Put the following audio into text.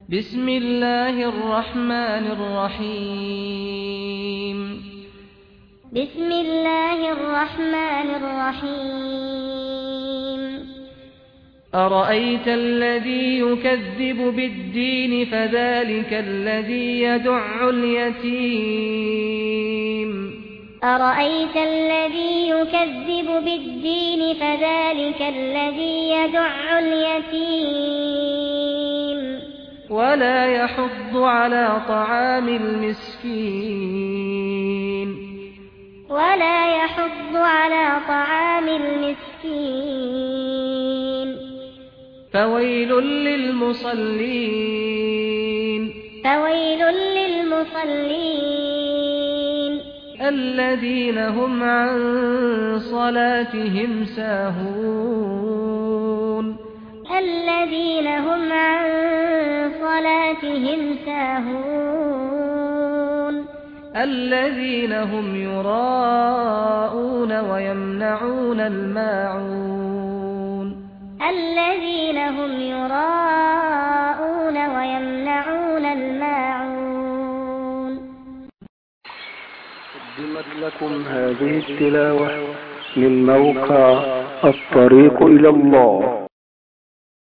بسم الله الرحمن الرحيم بسم الله الرحمن الرحيم أرأيت الذي يكذب بالدين فذلك الذي يدع اليتيم أرأيت الذي يكذب بالدين فذلك الذي يدع اليتيم ولا يحض على طعام المسكين. ولا يحض على طعام المسكين. فويل للمصلين. فويل للمصلين. الذين هم عن صلاتهم ساهون. الذين هم عن صلاتهم ساهون. الذين هم يراءون ويمنعون الماعون. الذين هم يراءون ويمنعون الماعون. قدمت لكم هذه التلاوة من موقع الطريق إلى الله.